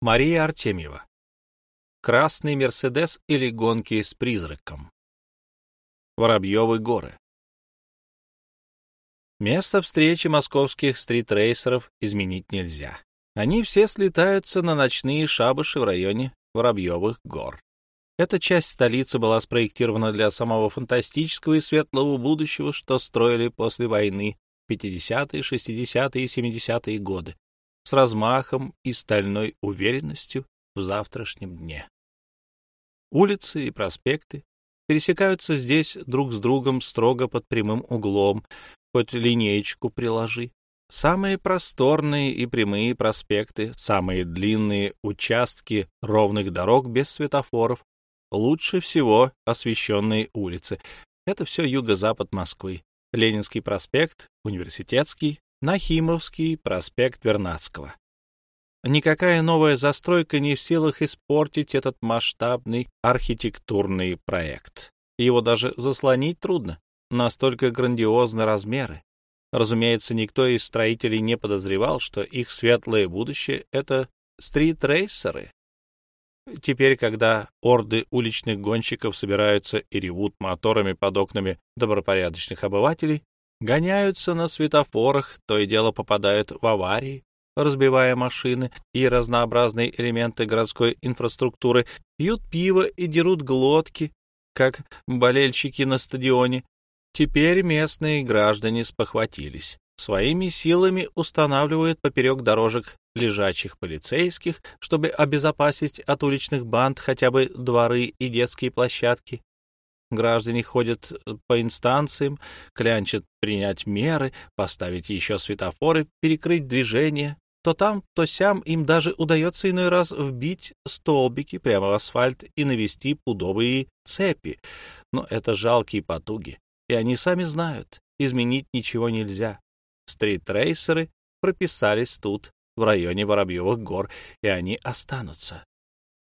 Мария Артемьева. Красный Мерседес или гонки с призраком. Воробьевы горы. Место встречи московских стритрейсеров изменить нельзя. Они все слетаются на ночные шабаши в районе Воробьевых гор. Эта часть столицы была спроектирована для самого фантастического и светлого будущего, что строили после войны 50-е, 60-е и 70-е годы с размахом и стальной уверенностью в завтрашнем дне. Улицы и проспекты пересекаются здесь друг с другом строго под прямым углом, хоть линеечку приложи. Самые просторные и прямые проспекты, самые длинные участки ровных дорог без светофоров, лучше всего освещенные улицы. Это все юго-запад Москвы. Ленинский проспект, Университетский, Нахимовский, проспект Вернадского. Никакая новая застройка не в силах испортить этот масштабный архитектурный проект. Его даже заслонить трудно, настолько грандиозны размеры. Разумеется, никто из строителей не подозревал, что их светлое будущее — это стрит-рейсеры. Теперь, когда орды уличных гонщиков собираются и ревут моторами под окнами добропорядочных обывателей, гоняются на светофорах, то и дело попадают в аварии, разбивая машины и разнообразные элементы городской инфраструктуры, пьют пиво и дерут глотки, как болельщики на стадионе. Теперь местные граждане спохватились. Своими силами устанавливают поперек дорожек лежачих полицейских, чтобы обезопасить от уличных банд хотя бы дворы и детские площадки. Граждане ходят э, по инстанциям, клянчат принять меры, поставить еще светофоры, перекрыть движение. То там, то сям им даже удается иной раз вбить столбики прямо в асфальт и навести пудовые цепи. Но это жалкие потуги, и они сами знают, изменить ничего нельзя. Стритрейсеры прописались тут, в районе Воробьевых гор, и они останутся.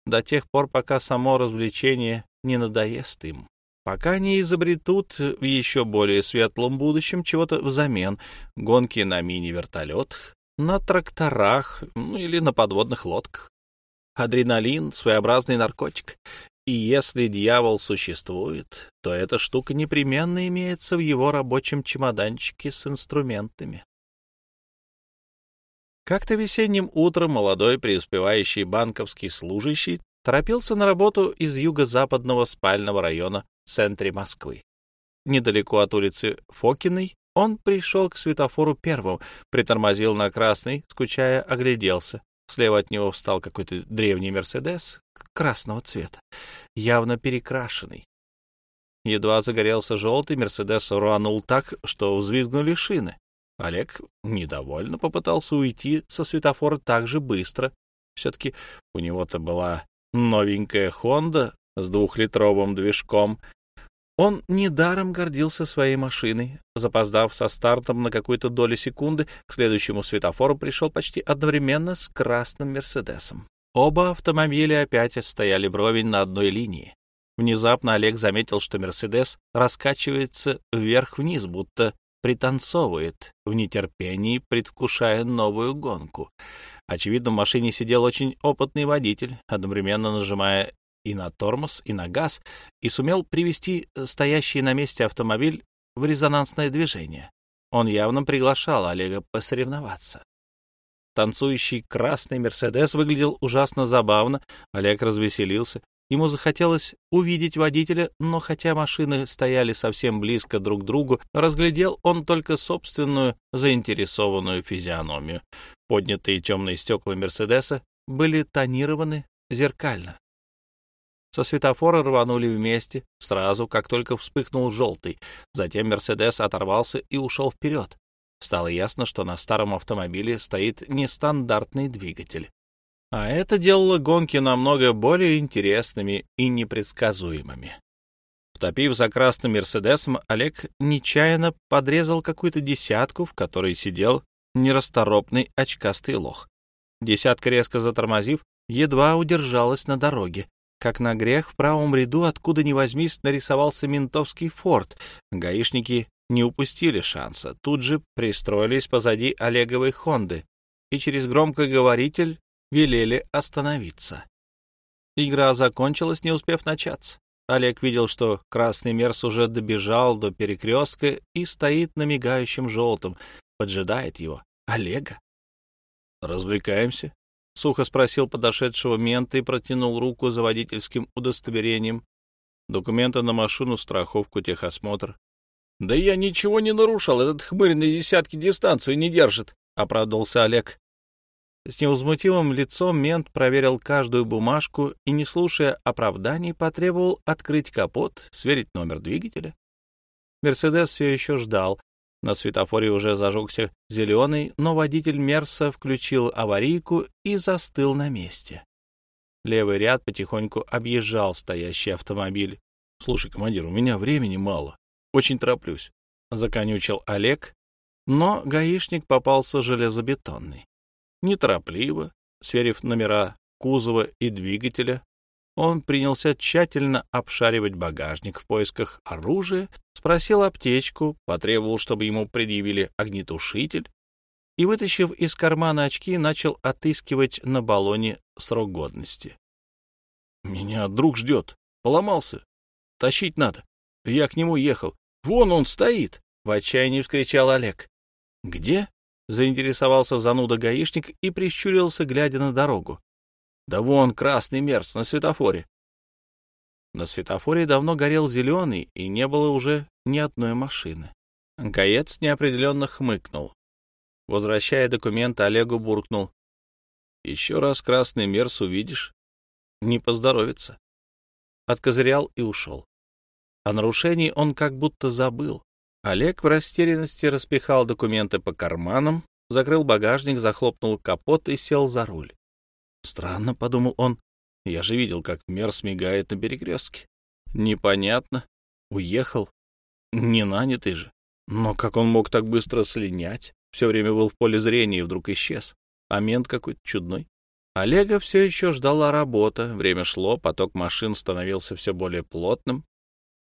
До тех пор, пока само развлечение не надоест им пока не изобретут в еще более светлом будущем чего-то взамен, гонки на мини-вертолетах, на тракторах ну, или на подводных лодках. Адреналин — своеобразный наркотик, и если дьявол существует, то эта штука непременно имеется в его рабочем чемоданчике с инструментами. Как-то весенним утром молодой преуспевающий банковский служащий торопился на работу из юго-западного спального района центре Москвы. Недалеко от улицы Фокиной он пришел к светофору первым, притормозил на красный, скучая, огляделся. Слева от него встал какой-то древний «Мерседес» красного цвета, явно перекрашенный. Едва загорелся желтый, «Мерседес» рванул так, что взвизгнули шины. Олег недовольно попытался уйти со светофора так же быстро. Все-таки у него-то была новенькая «Хонда» с двухлитровым движком, он недаром гордился своей машиной. Запоздав со стартом на какую-то долю секунды, к следующему светофору пришел почти одновременно с красным «Мерседесом». Оба автомобиля опять стояли вровень на одной линии. Внезапно Олег заметил, что «Мерседес» раскачивается вверх-вниз, будто пританцовывает, в нетерпении предвкушая новую гонку. Очевидно, в машине сидел очень опытный водитель, одновременно нажимая и на тормоз, и на газ, и сумел привести э, стоящий на месте автомобиль в резонансное движение. Он явно приглашал Олега посоревноваться. Танцующий красный «Мерседес» выглядел ужасно забавно, Олег развеселился. Ему захотелось увидеть водителя, но хотя машины стояли совсем близко друг к другу, разглядел он только собственную заинтересованную физиономию. Поднятые темные стекла «Мерседеса» были тонированы зеркально. Со светофора рванули вместе, сразу, как только вспыхнул желтый. Затем «Мерседес» оторвался и ушел вперед. Стало ясно, что на старом автомобиле стоит нестандартный двигатель. А это делало гонки намного более интересными и непредсказуемыми. Втопив за красным «Мерседесом», Олег нечаянно подрезал какую-то десятку, в которой сидел нерасторопный очкастый лох. Десятка, резко затормозив, едва удержалась на дороге. Как на грех, в правом ряду, откуда ни возьмись, нарисовался ментовский форт. Гаишники не упустили шанса. Тут же пристроились позади Олеговой «Хонды», и через громкоговоритель велели остановиться. Игра закончилась, не успев начаться. Олег видел, что красный мерс уже добежал до перекрестка и стоит на мигающем желтом, поджидает его. Олега. «Развлекаемся?» — сухо спросил подошедшего мента и протянул руку за водительским удостоверением. Документы на машину, страховку, техосмотр. «Да я ничего не нарушал, этот хмырь на десятки дистанцию не держит», — оправдывался Олег. С невозмутимым лицом мент проверил каждую бумажку и, не слушая оправданий, потребовал открыть капот, сверить номер двигателя. Мерседес все еще ждал. На светофоре уже зажегся зеленый, но водитель Мерса включил аварийку и застыл на месте. Левый ряд потихоньку объезжал стоящий автомобиль. — Слушай, командир, у меня времени мало. Очень тороплюсь. Законючил Олег, но гаишник попался железобетонный. Неторопливо, сверив номера кузова и двигателя, он принялся тщательно обшаривать багажник в поисках оружия, спросил аптечку, потребовал, чтобы ему предъявили огнетушитель и, вытащив из кармана очки, начал отыскивать на баллоне срок годности. «Меня друг ждет. Поломался. Тащить надо. Я к нему ехал. Вон он стоит!» — в отчаянии вскричал Олег. «Где?» — заинтересовался зануда гаишник и прищурился, глядя на дорогу. «Да вон красный мерц на светофоре». На светофоре давно горел зеленый, и не было уже ни одной машины. Гаец неопределенно хмыкнул. Возвращая документы, Олегу буркнул. «Еще раз красный мерс увидишь, не поздоровится». Откозырял и ушел. О нарушении он как будто забыл. Олег в растерянности распихал документы по карманам, закрыл багажник, захлопнул капот и сел за руль. Странно, — подумал он, — я же видел, как мер смигает на перекрестке. Непонятно. Уехал. Не нанятый же. Но как он мог так быстро слинять? Все время был в поле зрения и вдруг исчез. А мент какой-то чудной. Олега все еще ждала работа. Время шло, поток машин становился все более плотным.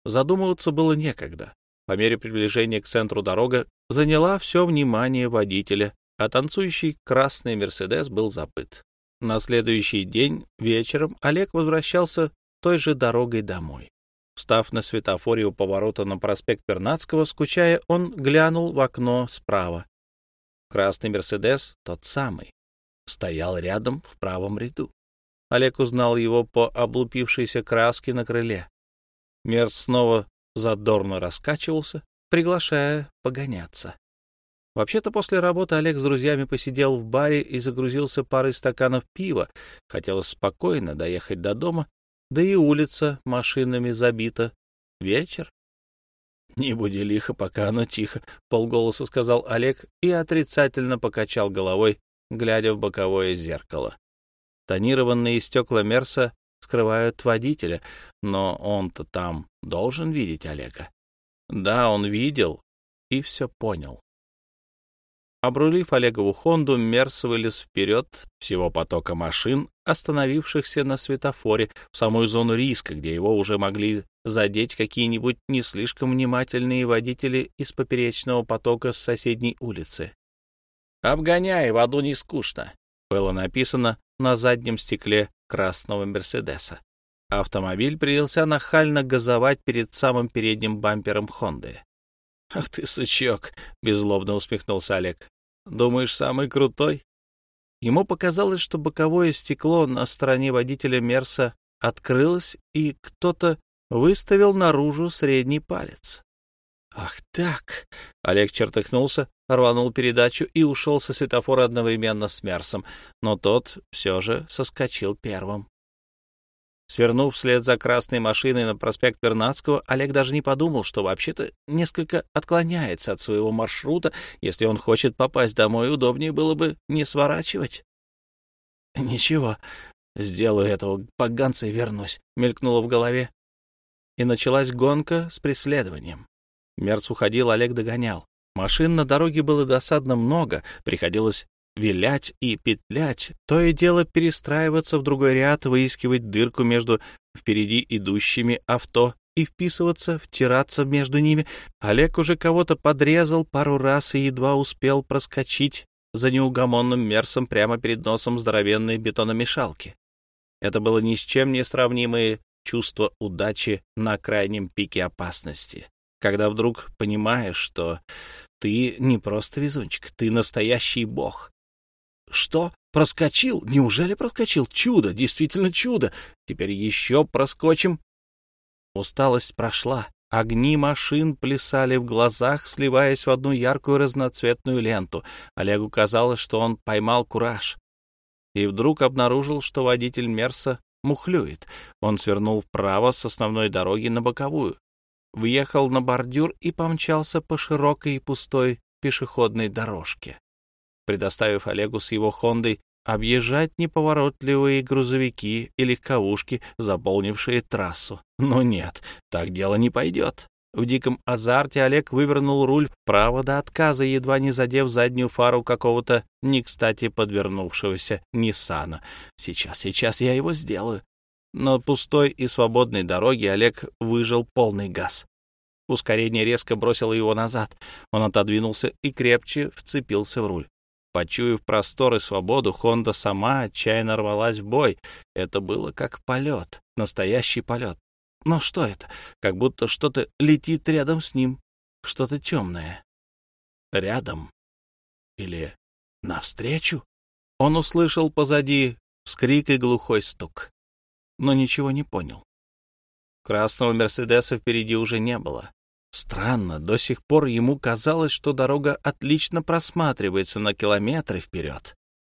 Задумываться было некогда. По мере приближения к центру дорога заняла все внимание водителя, а танцующий красный «Мерседес» был забыт. На следующий день вечером Олег возвращался той же дорогой домой. Встав на светофоре у поворота на проспект Пернацкого, скучая, он глянул в окно справа. Красный «Мерседес», тот самый, стоял рядом в правом ряду. Олег узнал его по облупившейся краске на крыле. Мерс снова задорно раскачивался, приглашая погоняться. Вообще-то после работы Олег с друзьями посидел в баре и загрузился парой стаканов пива. Хотелось спокойно доехать до дома, да и улица машинами забита. Вечер. «Не буди лихо, пока оно тихо», — полголоса сказал Олег и отрицательно покачал головой, глядя в боковое зеркало. Тонированные стекла Мерса скрывают водителя, но он-то там должен видеть Олега. Да, он видел и все понял. Обрулив Олегову Хонду, Мерс вылез вперед всего потока машин, остановившихся на светофоре в самую зону риска, где его уже могли задеть какие-нибудь не слишком внимательные водители из поперечного потока с соседней улицы. «Обгоняй, в аду не скучно», — было написано на заднем стекле красного Мерседеса. Автомобиль принялся нахально газовать перед самым передним бампером Хонды. «Ах ты, сучок!» — беззлобно усмехнулся Олег. «Думаешь, самый крутой?» Ему показалось, что боковое стекло на стороне водителя Мерса открылось, и кто-то выставил наружу средний палец. «Ах так!» — Олег чертыхнулся, рванул передачу и ушел со светофора одновременно с Мерсом, но тот все же соскочил первым. Свернув вслед за красной машиной на проспект Вернадского, Олег даже не подумал, что вообще-то несколько отклоняется от своего маршрута. Если он хочет попасть домой, удобнее было бы не сворачивать. «Ничего, сделаю этого поганца и вернусь», — мелькнуло в голове. И началась гонка с преследованием. Мерц уходил, Олег догонял. Машин на дороге было досадно много, приходилось вилять и петлять, то и дело перестраиваться в другой ряд, выискивать дырку между впереди идущими авто и вписываться, втираться между ними. Олег уже кого-то подрезал пару раз и едва успел проскочить за неугомонным мерсом прямо перед носом здоровенной бетономешалки. Это было ни с чем не сравнимое чувство удачи на крайнем пике опасности, когда вдруг понимаешь, что ты не просто везунчик, ты настоящий бог. Что? Проскочил? Неужели проскочил? Чудо, действительно чудо. Теперь еще проскочим. Усталость прошла. Огни машин плясали в глазах, сливаясь в одну яркую разноцветную ленту. Олегу казалось, что он поймал кураж. И вдруг обнаружил, что водитель Мерса мухлюет. Он свернул вправо с основной дороги на боковую, въехал на бордюр и помчался по широкой и пустой пешеходной дорожке, предоставив Олегу с его «Хондой» объезжать неповоротливые грузовики и легковушки, заполнившие трассу. Но нет, так дело не пойдет. В диком азарте Олег вывернул руль вправо до отказа, едва не задев заднюю фару какого-то не кстати подвернувшегося Ниссана. Сейчас, сейчас я его сделаю. На пустой и свободной дороге Олег выжил полный газ. Ускорение резко бросило его назад. Он отодвинулся и крепче вцепился в руль. Почуяв простор и свободу, Хонда сама отчаянно рвалась в бой. Это было как полет, настоящий полет. Но что это? Как будто что-то летит рядом с ним, что-то темное. Рядом? Или навстречу? Он услышал позади вскрик и глухой стук, но ничего не понял. Красного Мерседеса впереди уже не было. Странно, до сих пор ему казалось, что дорога отлично просматривается на километры вперед.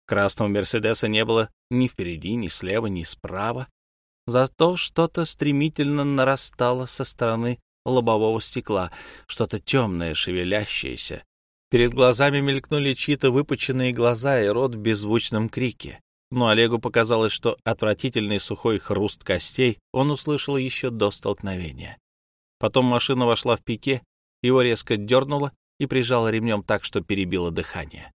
Красного Мерседеса не было ни впереди, ни слева, ни справа. Зато что-то стремительно нарастало со стороны лобового стекла, что-то темное, шевелящееся. Перед глазами мелькнули чьи-то выпученные глаза и рот в беззвучном крике. Но Олегу показалось, что отвратительный сухой хруст костей он услышал еще до столкновения. Потом машина вошла в пике, его резко дернуло и прижало ремнем так, что перебило дыхание.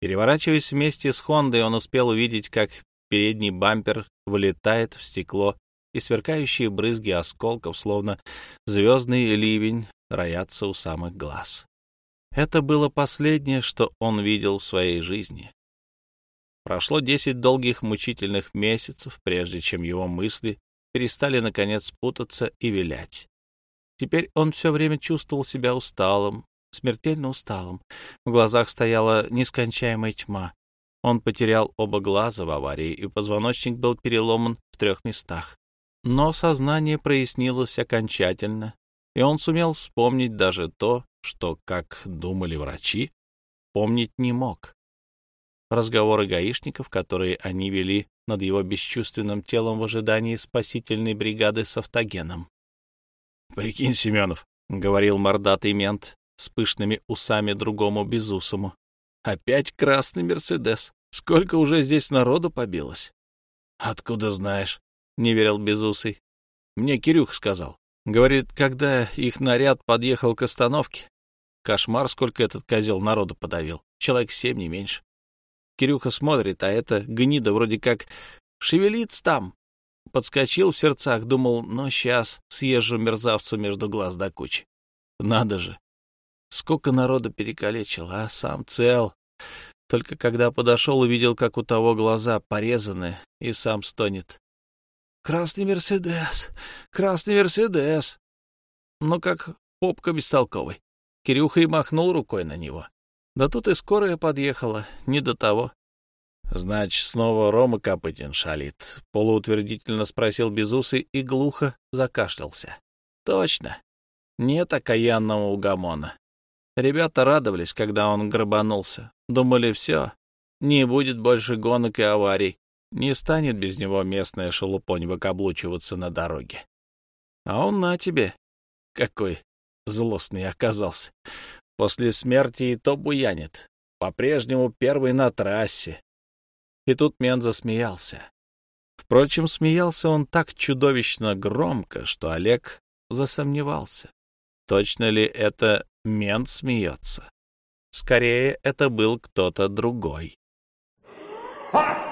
Переворачиваясь вместе с Хондой, он успел увидеть, как передний бампер вылетает в стекло, и сверкающие брызги осколков, словно звездный ливень, роятся у самых глаз. Это было последнее, что он видел в своей жизни. Прошло десять долгих мучительных месяцев, прежде чем его мысли перестали, наконец, путаться и вилять. Теперь он все время чувствовал себя усталым, смертельно усталым. В глазах стояла нескончаемая тьма. Он потерял оба глаза в аварии, и позвоночник был переломан в трех местах. Но сознание прояснилось окончательно, и он сумел вспомнить даже то, что, как думали врачи, помнить не мог. Разговоры гаишников, которые они вели над его бесчувственным телом в ожидании спасительной бригады с автогеном. Прикинь, Семенов, — говорил мордатый мент с пышными усами другому безусому. Опять красный Мерседес. Сколько уже здесь народу побилось? Откуда знаешь? — не верил безусый. Мне Кирюх сказал. Говорит, когда их наряд подъехал к остановке, кошмар, сколько этот козел народу подавил. Человек семь, не меньше. Кирюха смотрит, а эта гнида вроде как шевелится там, Подскочил в сердцах, думал, ну, сейчас съезжу мерзавцу между глаз до кучи. Надо же. Сколько народа перекалечил, а сам цел. Только когда подошел, увидел, как у того глаза порезаны, и сам стонет. «Красный Мерседес! Красный Мерседес!» Ну, как попка бестолковый. Кирюха и махнул рукой на него. Да тут и скорая подъехала, не до того. Значит, снова Рома Копытин шалит, — полуутвердительно спросил Безусый и глухо закашлялся. Точно. Нет окаянного угомона. Ребята радовались, когда он грабанулся. Думали, все, не будет больше гонок и аварий. Не станет без него местная шелупонь выкаблучиваться на дороге. А он на тебе. Какой злостный оказался. После смерти и то буянит. По-прежнему первый на трассе. И тут Мен засмеялся. Впрочем, смеялся он так чудовищно громко, что Олег засомневался. Точно ли это Мент смеется? Скорее, это был кто-то другой. «Ха!»